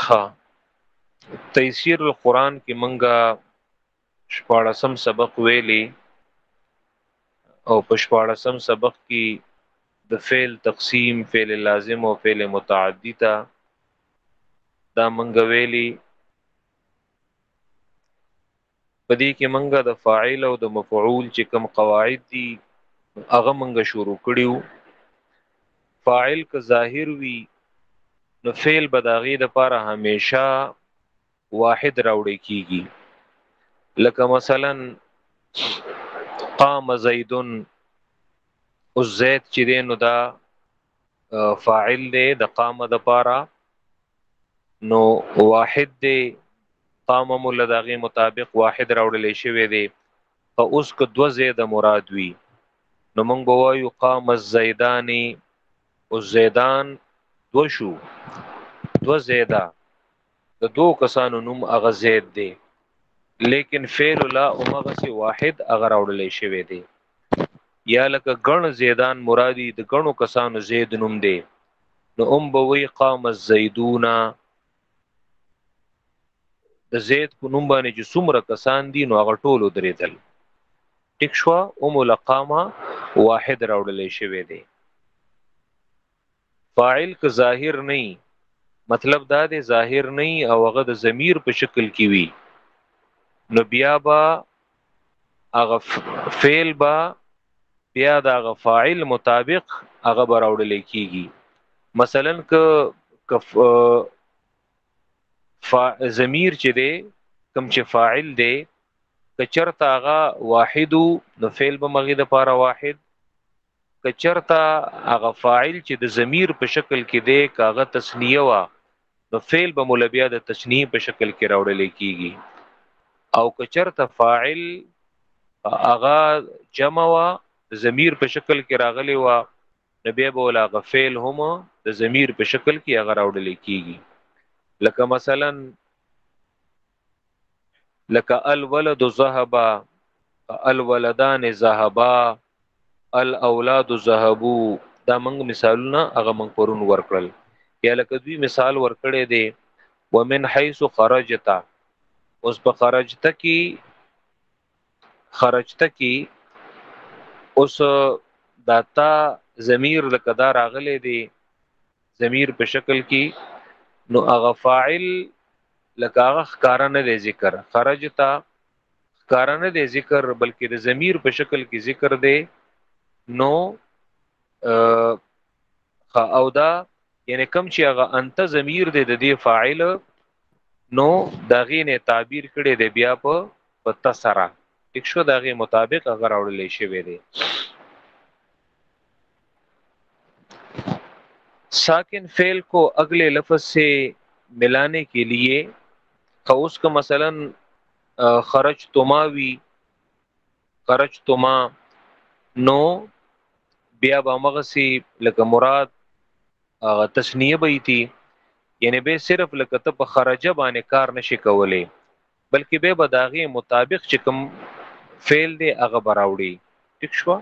ښه تفسیر القرآن کې منګه شپاړسم سبق ویلی او په شپاړسم سبق کې د فعل تقسیم فعل لازم او فعل متعدی ته دا منګ ویلی پدې کې منګه د فاعل او د مفعول چې کم قواعد دي هغه منګه شروع کړیو فاعل که ظاهر وي نو فعل بداغي د پاره همیشه واحد راوړی کیږي لکه مثلا قام زیدن او زید چې دی نو دا فاعل دی د قام د پاره نو واحد دی قام مول دغه مطابق واحد راوړل شوی دی او اوس که دو زید مراد وی نو موږ بوایو قام الزیدانی او زیدان دو شو دو زیدا د دوو کسانو نوم هغه زید دی لیکن فعل لا اومغه سی واحد هغه راوړل شوی دی یا لکه ګڼ زیدان مرادی د ګڼو کسانو زید نوم دی نو ام بوی قام الزیدون د زید په نوم باندې چې څومره کسان دي نو هغه ټول درېدل ټیک شو ام لقامه واحد راوړل شوی دی فاعل که ظاهر نه مطلب دا دی ظاهر نه او هغه د ضمیر په شکل کې وي نو بیا با هغه فعل با بیا د هغه فاعل مطابق هغه براوړل کیږي مثلا که فا ضمیر چې دی کم چې فاعل دی کچرتا هغه واحد نو فعل به مغه د پاره واحد کچرتا هغه فاعل چې د ضمیر په شکل کې دی کاغه تسنیه وا نو فعل به ملبیا د تسنیه په شکل کې راوړل کیږي او کچرتا فاعل هغه جمع وا ضمیر په شکل کې راغلی وا نو بیا به ولا غفیل هم د ضمیر په شکل کې هغه راوړل کیږي لکه مثلا لکه الولد ذهبا الولدان ذهبا الاولاد ذهبو دا موږ مثالونه هغه موږ پرون ورکړل یا لکه دوی مثال ورکړی دی ومن حيث خرجتا اوس په خرجت کې خرجته کی اوس داتا ضمیر لکه دا راغلی دی ضمیر په شکل کې نو هغه فاعل لکه هغه ښکار نه دی ذکر خرجتا ښکار نه دی ذکر بلکې د ضمیر په شکل کې ذکر دی نو او دا یعنی کم چې هغه انت ضمیر دی د دې فاعل نو داغې نه تعبیر کړي دی بیا په په ت سره ټیک شو د هغې مطابق هغه راوړلی شوی دی ساکن فعل کو اگلے لفظ سے ملانے کے لیے که اوس که مثلا خرج تما وی خرج تما نو بیا به مغسی لکه مراد هغه تسنیه بیتی یعنی به صرف لکه ته په خرجه باندې کار نشي کولای بلکې به به داغي مطابق چې کوم فعل دی هغه براوړي ٹھیک شو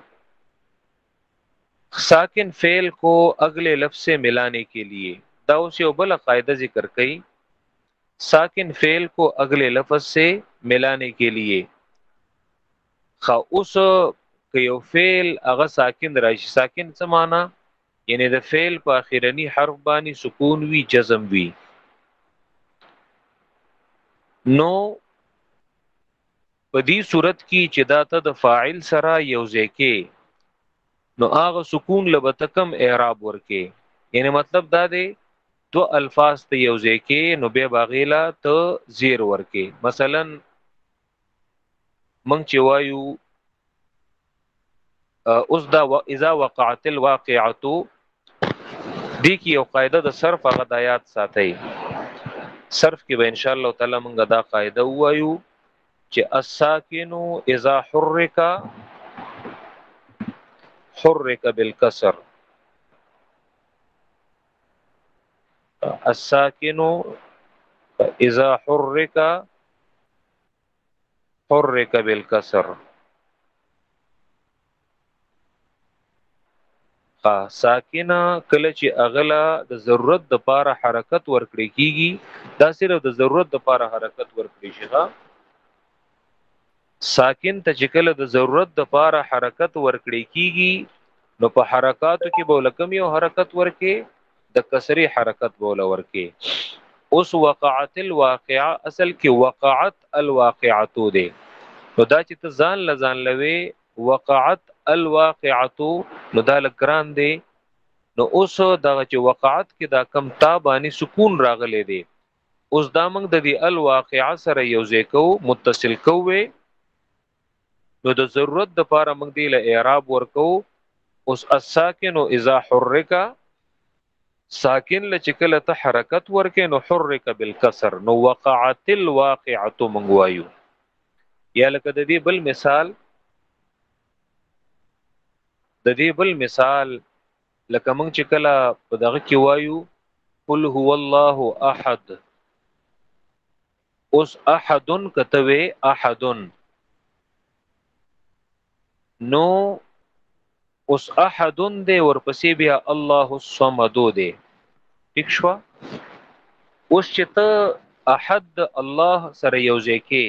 ساکن فعل کو اگلے لفظ سے ملانے کے لیے دا اوس یو بل قاعده ذکر کړي ساکن فعل کو اگلے لفظ سے ملانے کے لیے خا اوس که یو فعل هغه ساکن راشي ساکن څه معنی یعنی د فعل په اخیرنی حرف باندې سکون وی جزم وی نو په دې صورت کې چې دا ته د فاعل سره یو ځکه نو هغه سکون لبته کم اعراب ورکه یعنی مطلب دا دی دو الفاظ ته یو ځکه نو به باغیلا ته زیر ورکه مثلا مونږ چې وایو اوس دا اذا وقعت الواقعه دي کې یو قاعده د صرف هغه د آیات ساتي صرف کې به ان شاء الله تعالی موږ دا قاعده وایو چې الساکن اذا حرک حرک بالکسر الساکن اذا حرک حرک بالکسر ها ساکنه کله چې اغلا د ضرورت د پاره حرکت ورکړي کیږي دا صرف د ضرورت د پاره حرکت ورکړي شي ها ساکن ته چې کله د ضرورت د پاره حرکت ورکړي کیږي نو په حرکاتو کې به لکم یو حرکت ورکې د کسری حرکت به ول ورکې اوس وقعت الواقعه اصل کې وقعت الواقعتو ده نو دا چې ته ځان لزان لوي وقعت الواقعتو نو دا لګران دی نو اوس دغه چې وقعت کې دا کم تابانی سکون راغلی دی اوس دا موږ د دې الواقعه سره یو ځای کو متصل کوو نو د ضرورت د پاره موږ دی له اعراب ورکو اوس الساکن او اذا حرک ساکن لچکل ته حرکت ورکې نو حرک بالکسر نو وقعت الواقعه موږ وایو یا لکه د دې بل مثال د دې بل مثال لکه موږ چې کله په دغه کې وایو قل هو الله احد اوس احد کتوي احد نو اوس احد دې ورپسې بیا الله الصمد دې ٹھیک شو اوس چې ته احد الله سره یو ځای کې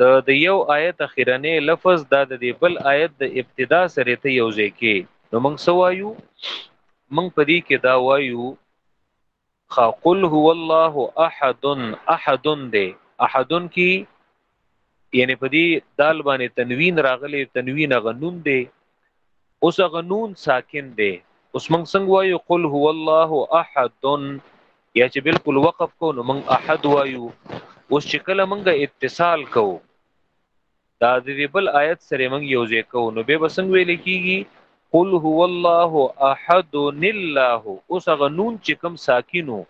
د د یو آیت اخیرنې لفظ دا د دې بل آیت د ابتدا سره ته یو ځای کې نو موږ سو وایو موږ په دې کې دا وایو قل هو الله احد احد دې احدن کې یعنی په دې دال باندې تنوین راغلی تنوین غنون دې اوس هغه نون ساکن دی اوس موږ څنګه وایو قل هو الله احد یا چې بالکل وقف کو نو موږ احد وایو اوس چې کله موږ اتصال کو دا د دې بل آیت سره موږ یو ځای کو نو به بسنګ ویل کیږي قل هو الله احد الله اوس هغه نون چې کوم ساکینو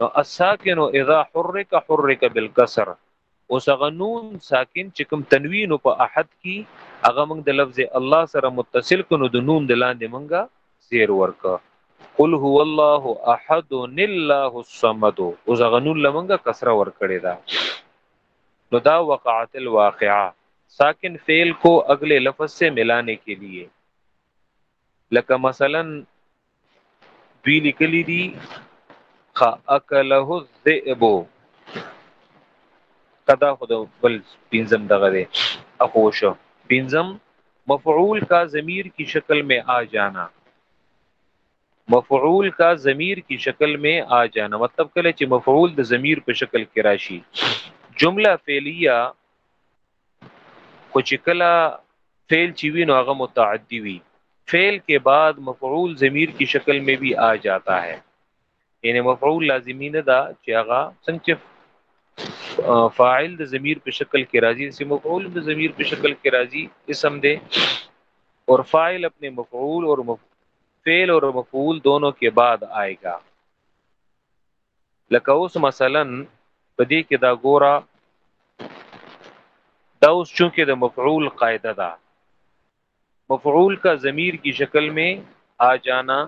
نو الساکن اذا حرک حرک بالکسر اوس هغه نون ساکن چې کوم تنوین په احد کې هغه موږ د لفظ الله سره متصل کونو د نون د لاندې منګه زیر ورکا قل هو الله احد الله الصمد اوس هغه نون لمنګه کسره ور کړی دا نو دا وقعت الواقعه ساکن فعل کو اگلے لفظ سے ملانے کے لیے لکه مثلا دوی لیکلی دي خا اکله الذئب کدا خود بل پنځم دغه دی اخو شو پنځم مفعول کا ضمیر کی شکل میں آ جانا مفعول کا ضمیر کی شکل میں آ جانا مطلب کله چې مفعول د ضمیر په شکل کې راشي جمله فعلیه خو چې کله فعل چې وي نو هغه متعدی وي فعل کې بعد مفعول ضمیر کی شکل میں بھی آ جاتا ہے یعنی مفعول لازمی نه دا چې هغه څنګه فاعل د ضمیر په شکل کې راځي چې مفعول د ضمیر په شکل کې راځي اسم دی اور فاعل اپنے مفعول اور مف... فعل اور مفعول دونوں کے بعد آئے گا لکه اوس مثلا په دې کې دا ګورا دا اوس چونکه د مفعول قاعده ده مفعول کا ضمیر کی شکل میں آ جانا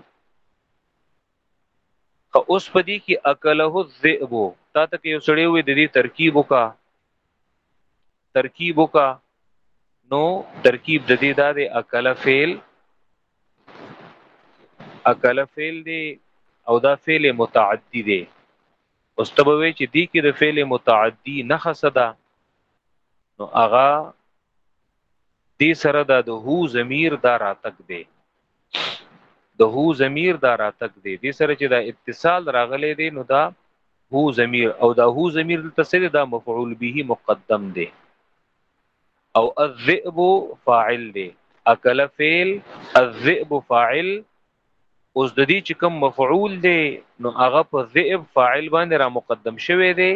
خو اوس په دې کې اکله الذئب تا ته یو سړی وي د دې ترکیب وکا ترکیب وکا نو ترکیب د دې دا د اکله فعل اکل فعل دی او دا فعل متعدی دی واستبوي چې دی کې د فعل متعدی نه خصدا نو اغا دی سره د هو ضمیر دا راتک دی د هو ضمیر دا راتک دی دی سره چې دا اتصال راغلی دی نو دا هو ضمیر او دا هو ضمیر دلته سره دا مفعول به مقدم دی او الذئب فاعل دی اکل فعل الذئب فاعل اوس د دې چې کوم مفعول دی نو هغه په ذئب فاعل باندې را مقدم شوی دی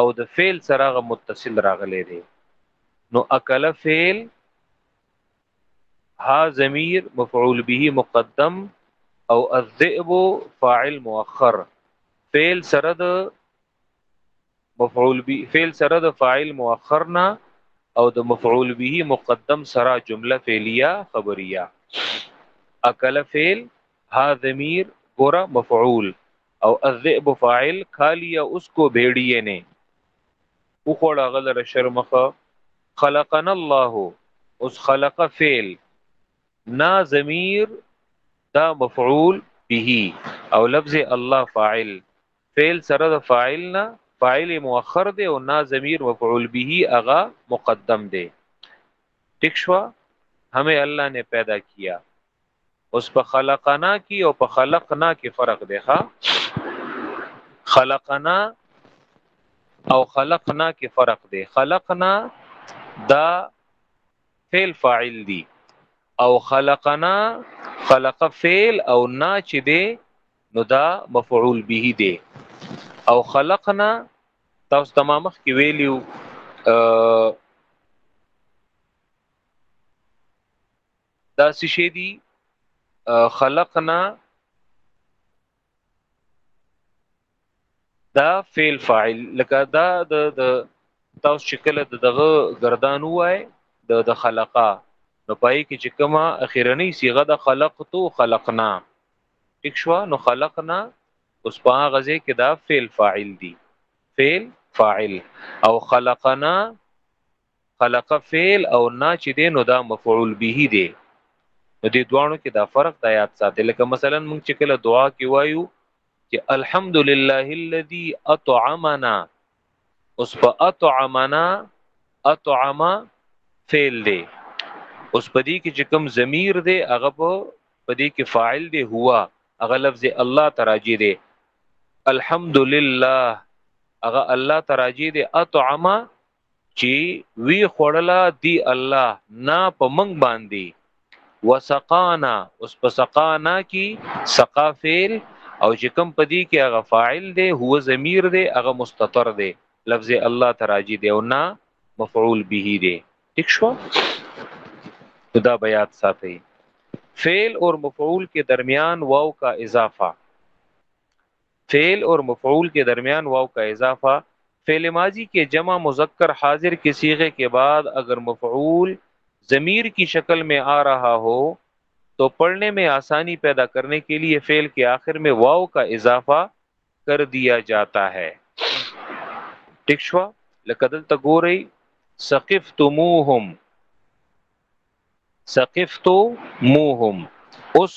او د فعل سره هغه متصل راغلی دی نو اکل فعل ها ضمیر مفعول به مقدم او الذئب فاعل مؤخر فعل سره د مفعول به فعل سره د فاعل مؤخر نه او د مفعول به مقدم سره جمله فعلیه خبریه اکل فعل ها ضمیر ګورا مفعول او الذئب فاعل کالیا اس کو بھیڑیے نے او خوړه غلر شرمخه خلقنا الله اوس خلق فعل نا ضمیر دا مفعول به او لفظ الله فاعل فعل سره د فاعل نه فاعل مؤخر دی او نا ضمیر مفعول به اغا مقدم دی ٹک شو همه الله نے پیدا کیا اوس په خلقنا کې او په خلقنا کې فرق دی ها خلقنا او خلقنا کې فرق دی خلقنا دا فعل فاعل دی او خلقنا خلق فعل او نا چې دی نو دا مفعول به دی او خلقنا تاسو تمام مخ کې ویلیو دا څه شی دی خلقنا دا فعل فاعل لکه دا د تاسو شکل دغه گردان وای د د خلقا نو پای کې چې کما اخیرنی صيغه د خلقتو خلقنا ټیک شو نو خلقنا اوس په غزه کې دا فعل فاعل دی فعل فاعل او خلقنا خلق فعل او نا چې دی نو دا مفعول به دی نو دې دوانو کې دا فرق د یاد ساتل لکه مثلا موږ چې کله دعا کې وایو چې الحمدلله الذي اطعمنا اوس په اطعمنا اطعم فعل دی اوس په دې کې چې کوم ضمیر دی هغه په په دې کې فاعل دی هوا هغه لفظ الله تراجی دی الحمدلله هغه الله تراجی دی اطعم چې وی خړلا دی الله نه په منګ باندې وسقانا اوس په سقانا کې سقا فعل او چې کم پدی کې هغه فاعل دی هو ضمیر دی هغه مستتر دی لفظ الله تراجی دی او نه مفعول به دی ٹھیک شو دا بیات ساتي فعل اور مفعول کے درمیان واو کا اضافہ فعل اور مفعول کے درمیان واو کا اضافہ فعل ماضی کے جمع مذکر حاضر کے سیغے کے بعد اگر مفعول ضمیر کی شکل میں آ رہا ہو تو پڑھنے میں آسانی پیدا کرنے کے لیے فعل کے آخر میں واو کا اضافہ کر دیا جاتا ہے ټیک شو لکه دلته ګورئ سقفتموهم سقفتموهم اوس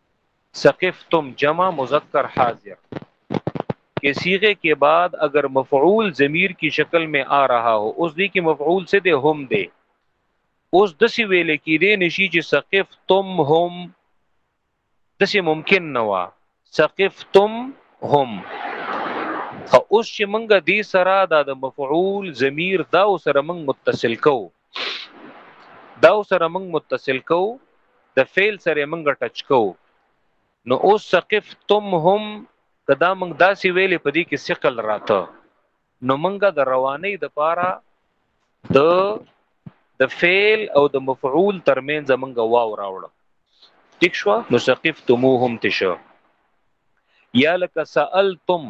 سقفتم جمع مذکر حاضر کہ سیغے کے بعد اگر مفعول ضمیر کی شکل میں آ رہا ہو اس دی کی مفعول سے دے ہم دے اس دسی ویلے کی دے نشی چی سقفتم ہم دسی ممکن نوا سقفتم ہم اوس چې منګه دې سره دا د مفعول ضمیر دا سره منګ متصل کو دا سره موږ متصل کو د فعل سره موږ ټچ کو نو اوس ثقف تم هم کدا موږ داسې ویلې په دې کې ثقل راته نو موږ د رواني د پاره د د فعل او د مفعول ترمنځ موږ واو راوړ ټیک شو نو ثقف تموهم تشو یا لک سالتم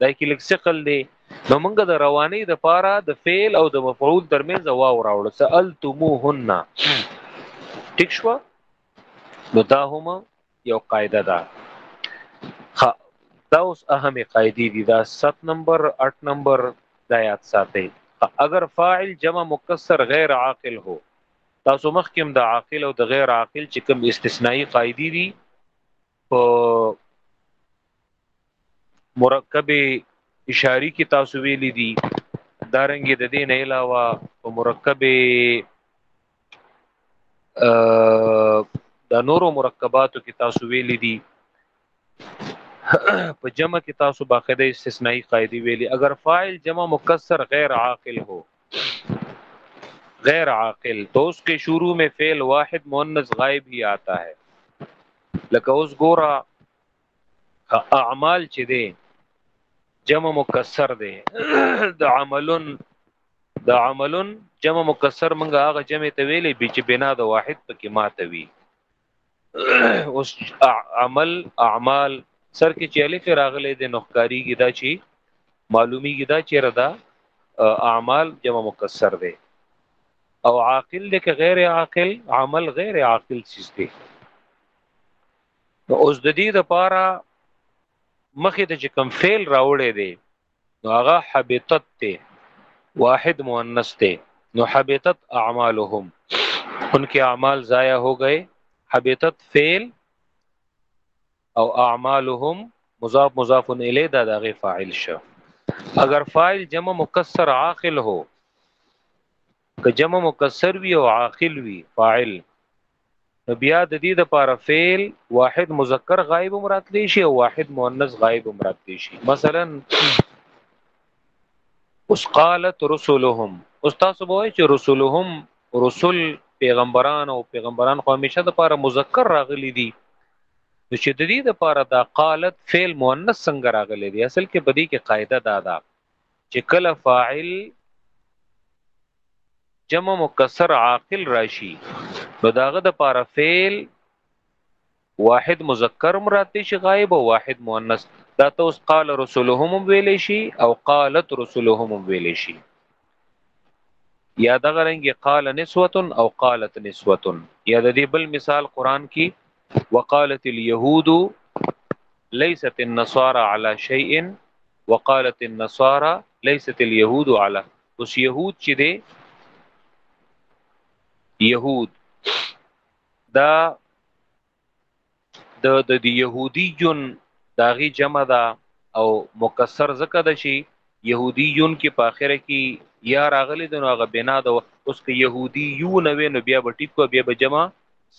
دا کې لږ ثقل دی نو موږ د رواني د پاره د فعل او د مفعول ترمنځ واو راوړو سالتموهن ټیک شو نو دا هم یو قاعده ده ها دا اوس اهمه قاعده دي دا 7 نمبر 8 نمبر دا یاد ساتي اگر فاعل جمع مکسر غیر عاقل هو تاسو مخکې د عاقل او د غیر عاقل چې کوم استثنایی قاعده دي په مرکب اشاری کې تاسو ویل دي دارنګ د دین علاوه په مرکب د نورو مرکباتو کې تاسو ویل دي په جمع کې تاسو باقاعده استثنایی قاعده ویلي اگر فاعل جمع مکسر غیر عاقل هو غیر عاقل تو اس کے شروع میں فعل واحد مؤنث غائب ہی آتا ہے لکه اوس ګوره اعمال چې دی جمع مکسر دی د عملون د عملون جمع مکسر منګه هغه جمع ته ویلې به چې بنا د واحد پکې ماته وی اوس عمل اعمال سر کې چې الف راغلي د نخکاری ګدا چی معلومی ګدا چیرې دا اعمال جمع مکسر دی او عاقل دی که غیر عاقل عمل غیر عاقل چیز دی نو اوس د دې د پاره مخې ته چې کم فعل راوړې دی نو هغه حبتت ته واحد مؤنث ته نو حبتت اعمالهم ان کې اعمال ضایع هو گئے حبتت فعل او اعمالهم مضاف مضاف الیه دا دغه فاعل شو اگر فاعل جمع مکسر عاقل هو که جمع مکسر وی او عاقل وی فاعل نو بیا د دې د پاره فعل واحد مذکر غائب مراد دی شي او واحد مؤنث غائب مراد دی شي مثلا اوس قالت رسلهم اوس تاسو به وایئ چې رسلهم رسول پیغمبران او پیغمبران خو همیشه د پاره مذکر راغلي دي نو چې د دې د پاره دا قالت فعل مؤنث څنګه راغلي دي اصل کې بدی کې قاعده دا ده چې کله فاعل جمع مکسر عاقل راشي نو داغه د پاره فعل واحد مذکر هم راته شي غایب او واحد مؤنث دا ته اوس قال رسولهم هم ویل شي او قالت رسولهم هم ویل شي یا دغه رنګ قال نسوه او قالت نسوه یا د دې بل مثال قران کې وقالت اليهود ليست النصارى على شيء وقالت النصارى ليست اليهود على اوس يهود چې دي يهود دا د د دی يهودي جون داغي جمع ده او مکسر زکه ده شي يهودي جون کې په اخره کې یا راغلي د نوغه بنا ده اوس کې يهودي یو نوې نو بیا به ټیکو بیا به جمع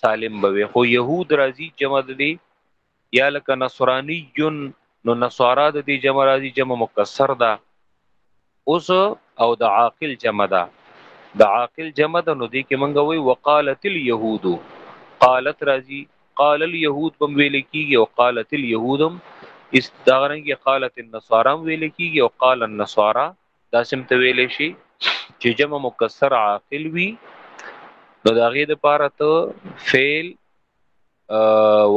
سالم بوي خو يهود راځي جمع دي یا لکه نصرانی یون نو نصارا د دې جمع راځي جمع مکسر ده اوس او د عاقل جمع ده د عاقل جمع ده نو دې کې مونږ وی وقالت اليهود قالت راځي قال اليهود بم ویل کیږي او قالت اليهودم استغرنګي قالت النصارا ویل کیږي او قال النصارا دا سم ته ویل شي چې جمع مکسر عاقل وي نو دا غي د پاره ته فعل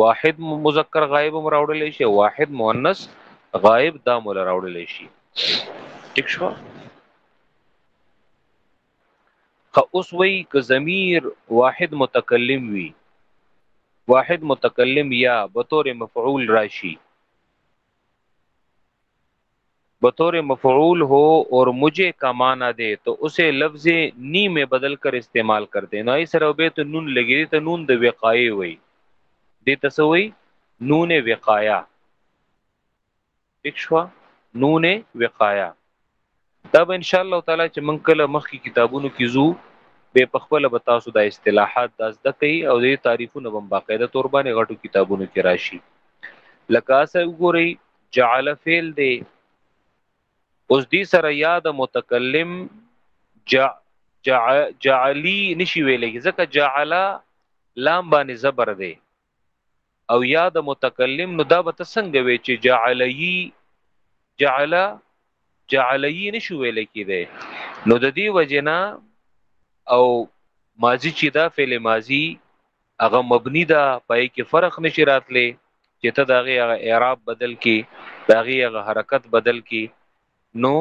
واحد مذکر غائب هم راوړل شي واحد مؤنث غائب دا مول راوړل شي ٹھیک شو خو اوس وی ک ضمیر واحد متکلم وی واحد متکلم یا بطور مفعول راشي بطور مفعول ہو اور مجھے کا معنی دے تو اسے لفظ نی میں بدل کر استعمال کرتے نو ای سره به ته نون لګی دی ته نون د وقایه وای دی تاسو وای نون وقایه اکشوا نون وقایه دا به ان شاء الله تعالی چې من کله مخکې کتابونو کې زو به په خپل به تاسو د اصطلاحات د زده کوي او د تعریفونو بم باقاعده تور باندې غټو کتابونو کې راشي لکه اسه وګورئ جعل فعل دی اوس دې سره یاد متکلم جع جع جعلی نشي ویلې ځکه جعل لام باندې زبر دی او یاد متکلم نو دا به څنګه وی چې جعلی جعل جعلی نشو ویل کېده نو د دې وجنا او ماضی چې دا فعل ماضی هغه مبني ده پای کې فرق نشي راتلی چې ته دغه هغه اعراب بدل کی دغه هغه حرکت بدل کی نو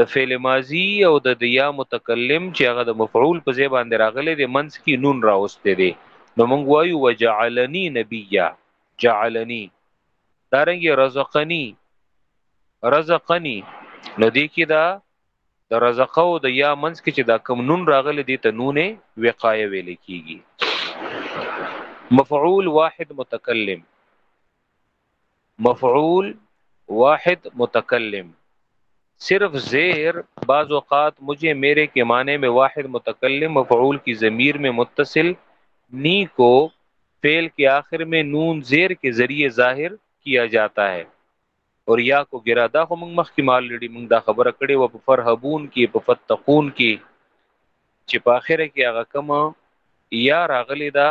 د فعل ماضی او د دیا متکلم چې هغه د مفعول په ځای باندې راغلی دی منس کی نون راوسته دی نو موږ وایو وجعلنی نبیا جعلنی دارنګ رزقنی رزقنی نو دی کې دا د رزقه او د یا منځ کې چې دا کم نون راغلی دی ته نون وقایه ویل کیږي مفعول واحد متکلم مفعول واحد متکلم صرف زیر بعض اوقات مجھے میرے کے معنی میں واحد متکلم مفعول کی ضمیر میں متصل نی کو فعل کے آخر میں نون زیر کے ذریعے ظاہر کیا جاتا ہے اور یا کو ګرا دا خو موږ مخکې مال لري موږ دا خبره کړې و په فرهبون کې په فتقون کې چې په اخره کې هغه کوم یا راغلی دا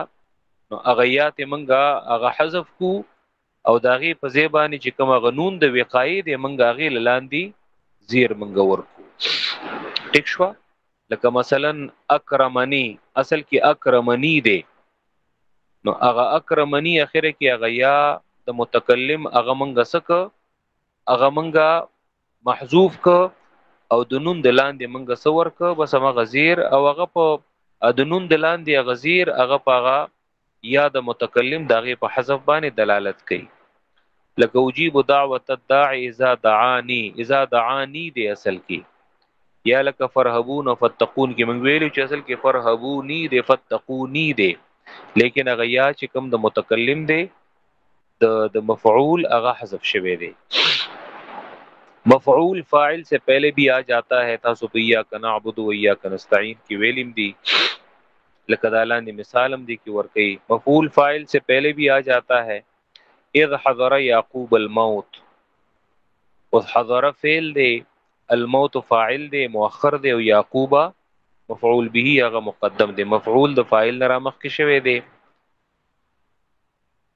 نو هغه یا ته موږ هغه حذف کو او داغه په ځای باندې چې کوم غنون د وقایې د موږ هغه لاندې زیر موږ ورکو ټیک شو لکه مثلا اکرمنی اصل کې اکرمنی دی نو هغه اکرمنی اخره کې هغه یا د متکلم هغه منګه سک هغه منګه محذوف ک او د نون د لاندې منګه سور ک بس هغه غزیر او هغه په د نون د لاندې غزیر هغه پاغه یا د متکلم داغه په حذف باندې دلالت کوي لکه وجيب دعوت الداعي اذا دعاني اذا دعاني دی اصل کې یا لکه فرهبون او فتقون کې موږ ویلو چې اصل کې فرهبوني دی فتقوني دی لیکن هغه یا چې کوم د متکلم دی د د مفعول هغه حذف شوی دی مفعول فاعل سے پہلے بھی آ جاتا ہے تاسو په یا کنا عبد و یا کنا استعین کې ویلیم دی لکه دا لاندې مثال هم دی کې ورکې مفعول فاعل سے پہلے بھی آ جاتا ہے اذ حضر یعقوب الموت اوس حضر فعل دی الموت فاعل دی مؤخر دی او یعقوب مفعول به هغه مقدم دی مفعول د فاعل نه را مخکې شوی دی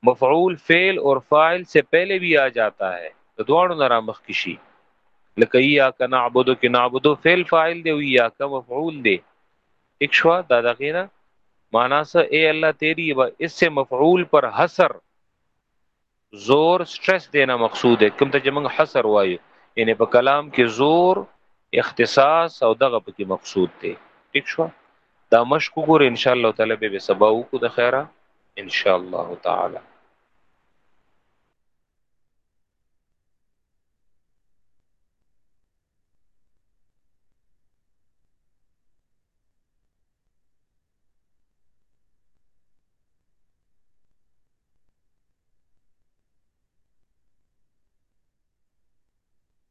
مفعول فعل اور فاعل سے پہلے بھی آ جاتا ہے د دوانو نه رامخ کی شي لکه یا کنا عبدو کې نعبدو فعل فاعل دی او یا کا مفعول دی اکشوا دا دغه نه معنا سه اے الله تیری با اس سے مفعول پر حصر زور سټرس دینا مقصود ہے کوم ته چې موږ حصر وایو یعنی په کلام کې زور اختصاص او دغه پکې مقصود دی ٹھیک شو دا مشق وګوره ان شاء الله تعالی به سبا وکړو د خیره ان شاء الله تعالی